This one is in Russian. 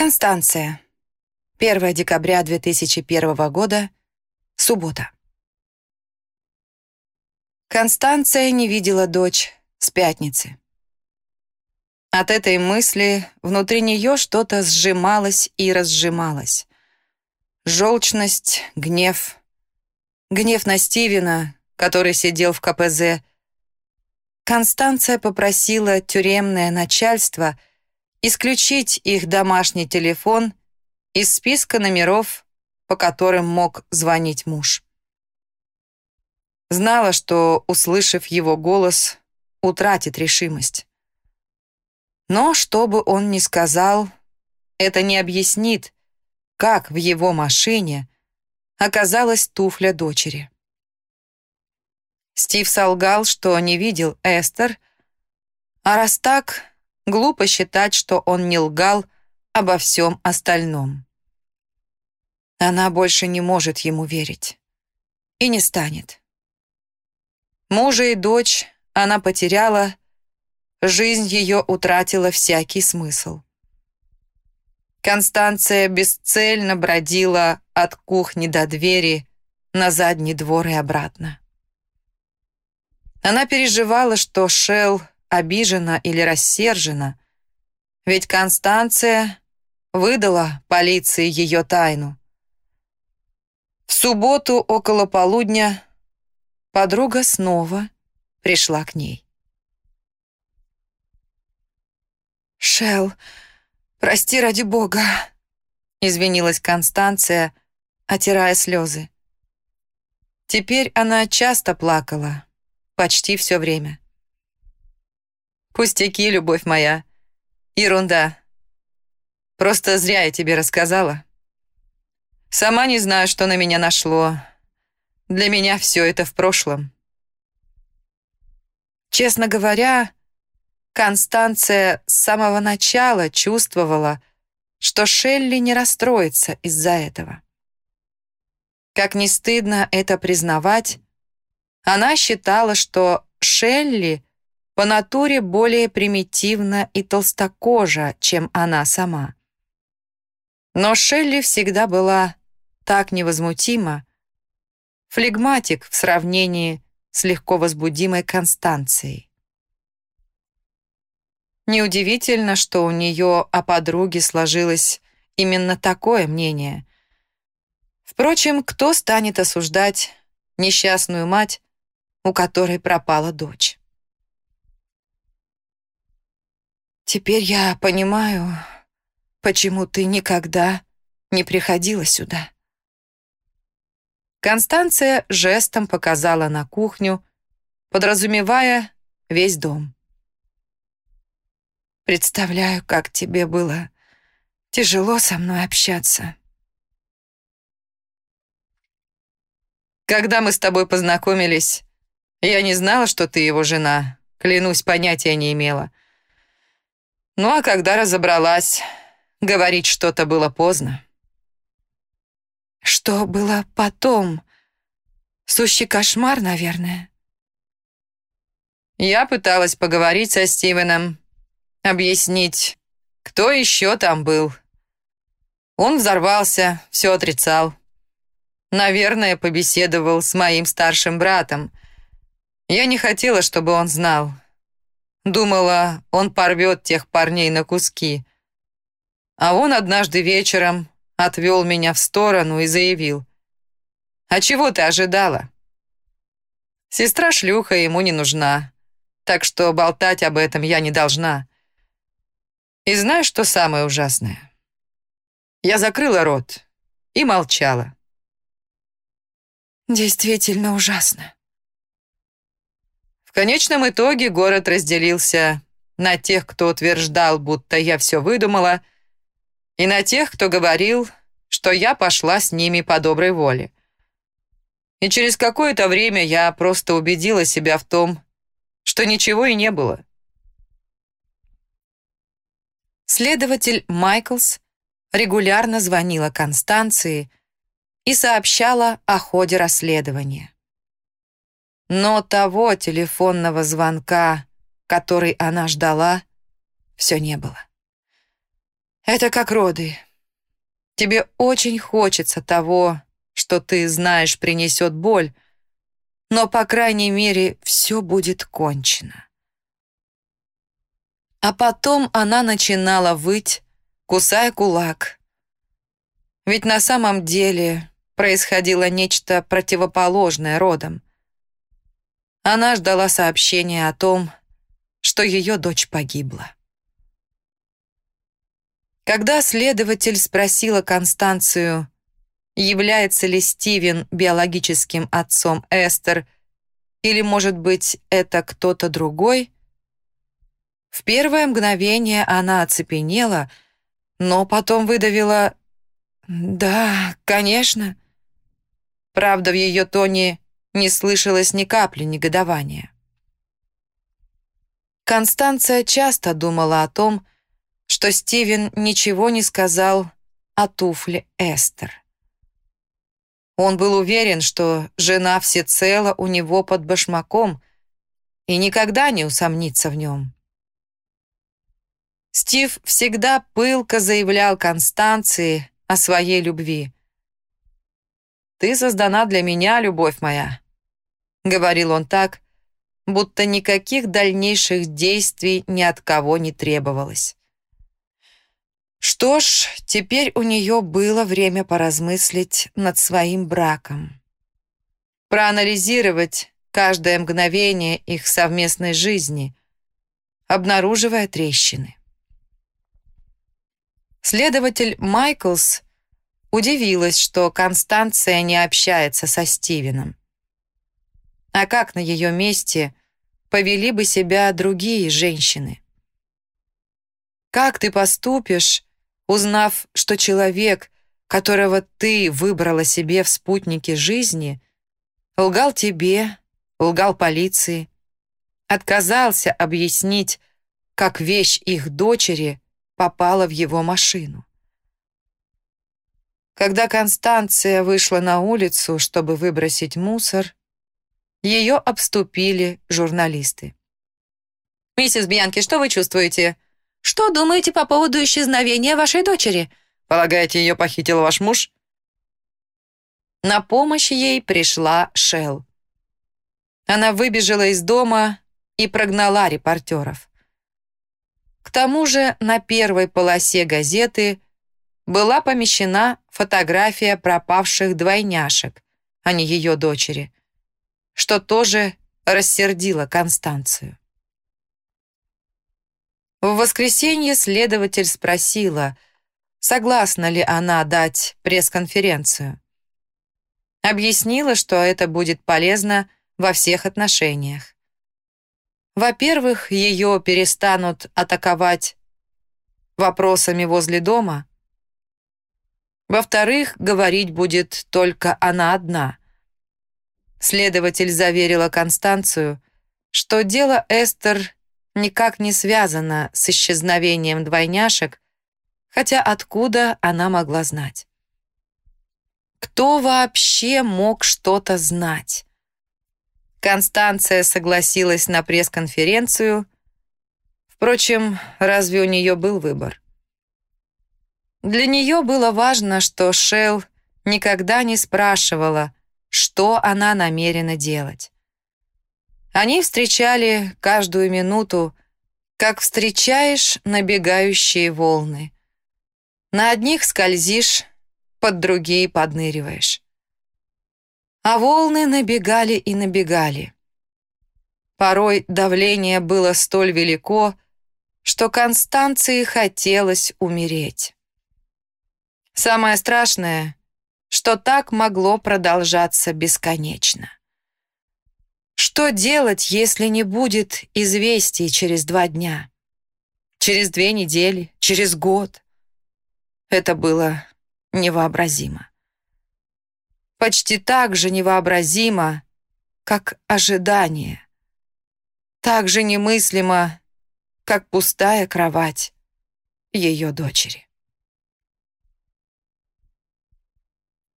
Констанция. 1 декабря 2001 года. Суббота. Констанция не видела дочь с пятницы. От этой мысли внутри нее что-то сжималось и разжималось. Желчность, гнев. Гнев на Стивена, который сидел в КПЗ. Констанция попросила тюремное начальство — исключить их домашний телефон из списка номеров, по которым мог звонить муж. Знала, что, услышав его голос, утратит решимость. Но что бы он ни сказал, это не объяснит, как в его машине оказалась туфля дочери. Стив солгал, что не видел Эстер, а раз так, Глупо считать, что он не лгал обо всем остальном. Она больше не может ему верить. И не станет. Мужа и дочь она потеряла, жизнь ее утратила всякий смысл. Констанция бесцельно бродила от кухни до двери на задний двор и обратно. Она переживала, что Шелл обижена или рассержена, ведь Констанция выдала полиции ее тайну. В субботу около полудня подруга снова пришла к ней. «Шелл, прости ради бога», — извинилась Констанция, отирая слезы. Теперь она часто плакала, почти все время. «Пустяки, любовь моя. Ерунда. Просто зря я тебе рассказала. Сама не знаю, что на меня нашло. Для меня все это в прошлом». Честно говоря, Констанция с самого начала чувствовала, что Шелли не расстроится из-за этого. Как не стыдно это признавать, она считала, что Шелли по натуре более примитивна и толстокожа, чем она сама. Но Шелли всегда была так невозмутима, флегматик в сравнении с легко возбудимой Констанцией. Неудивительно, что у нее о подруге сложилось именно такое мнение. Впрочем, кто станет осуждать несчастную мать, у которой пропала дочь? Теперь я понимаю, почему ты никогда не приходила сюда. Констанция жестом показала на кухню, подразумевая весь дом. Представляю, как тебе было тяжело со мной общаться. Когда мы с тобой познакомились, я не знала, что ты его жена. Клянусь, понятия не имела. Ну а когда разобралась, говорить что-то было поздно. Что было потом? Сущий кошмар, наверное. Я пыталась поговорить со Стивеном, объяснить, кто еще там был. Он взорвался, все отрицал. Наверное, побеседовал с моим старшим братом. Я не хотела, чтобы он знал. Думала, он порвет тех парней на куски. А он однажды вечером отвел меня в сторону и заявил. «А чего ты ожидала?» Сестра-шлюха ему не нужна, так что болтать об этом я не должна. И знаешь, что самое ужасное? Я закрыла рот и молчала. Действительно ужасно. В конечном итоге город разделился на тех, кто утверждал, будто я все выдумала, и на тех, кто говорил, что я пошла с ними по доброй воле. И через какое-то время я просто убедила себя в том, что ничего и не было. Следователь Майклс регулярно звонила Констанции и сообщала о ходе расследования. Но того телефонного звонка, который она ждала, все не было. Это как роды. Тебе очень хочется того, что ты знаешь принесет боль, но, по крайней мере, все будет кончено. А потом она начинала выть, кусая кулак. Ведь на самом деле происходило нечто противоположное родом. Она ждала сообщения о том, что ее дочь погибла. Когда следователь спросила Констанцию, является ли Стивен биологическим отцом Эстер, или, может быть, это кто-то другой, в первое мгновение она оцепенела, но потом выдавила «Да, конечно». Правда, в ее тоне не слышалось ни капли негодования. Констанция часто думала о том, что Стивен ничего не сказал о туфле Эстер. Он был уверен, что жена всецело у него под башмаком и никогда не усомнится в нем. Стив всегда пылко заявлял Констанции о своей любви. «Ты создана для меня, любовь моя», — говорил он так, будто никаких дальнейших действий ни от кого не требовалось. Что ж, теперь у нее было время поразмыслить над своим браком. Проанализировать каждое мгновение их совместной жизни, обнаруживая трещины. Следователь Майклс удивилась, что Констанция не общается со Стивеном. А как на ее месте повели бы себя другие женщины? Как ты поступишь, узнав, что человек, которого ты выбрала себе в спутнике жизни, лгал тебе, лгал полиции, отказался объяснить, как вещь их дочери попала в его машину. Когда Констанция вышла на улицу, чтобы выбросить мусор, ее обступили журналисты. «Миссис Бьянки, что вы чувствуете?» Что думаете по поводу исчезновения вашей дочери? Полагаете, ее похитил ваш муж? На помощь ей пришла Шел. Она выбежала из дома и прогнала репортеров. К тому же на первой полосе газеты была помещена фотография пропавших двойняшек, а не ее дочери, что тоже рассердило Констанцию. В воскресенье следователь спросила, согласна ли она дать пресс-конференцию. Объяснила, что это будет полезно во всех отношениях. Во-первых, ее перестанут атаковать вопросами возле дома. Во-вторых, говорить будет только она одна. Следователь заверила Констанцию, что дело Эстер никак не связана с исчезновением двойняшек, хотя откуда она могла знать? Кто вообще мог что-то знать? Констанция согласилась на пресс-конференцию. Впрочем, разве у нее был выбор? Для нее было важно, что Шелл никогда не спрашивала, что она намерена делать. Они встречали каждую минуту, как встречаешь набегающие волны. На одних скользишь, под другие подныриваешь. А волны набегали и набегали. Порой давление было столь велико, что Констанции хотелось умереть. Самое страшное, что так могло продолжаться бесконечно. Что делать, если не будет известий через два дня? Через две недели? Через год? Это было невообразимо. Почти так же невообразимо, как ожидание. Так же немыслимо, как пустая кровать ее дочери.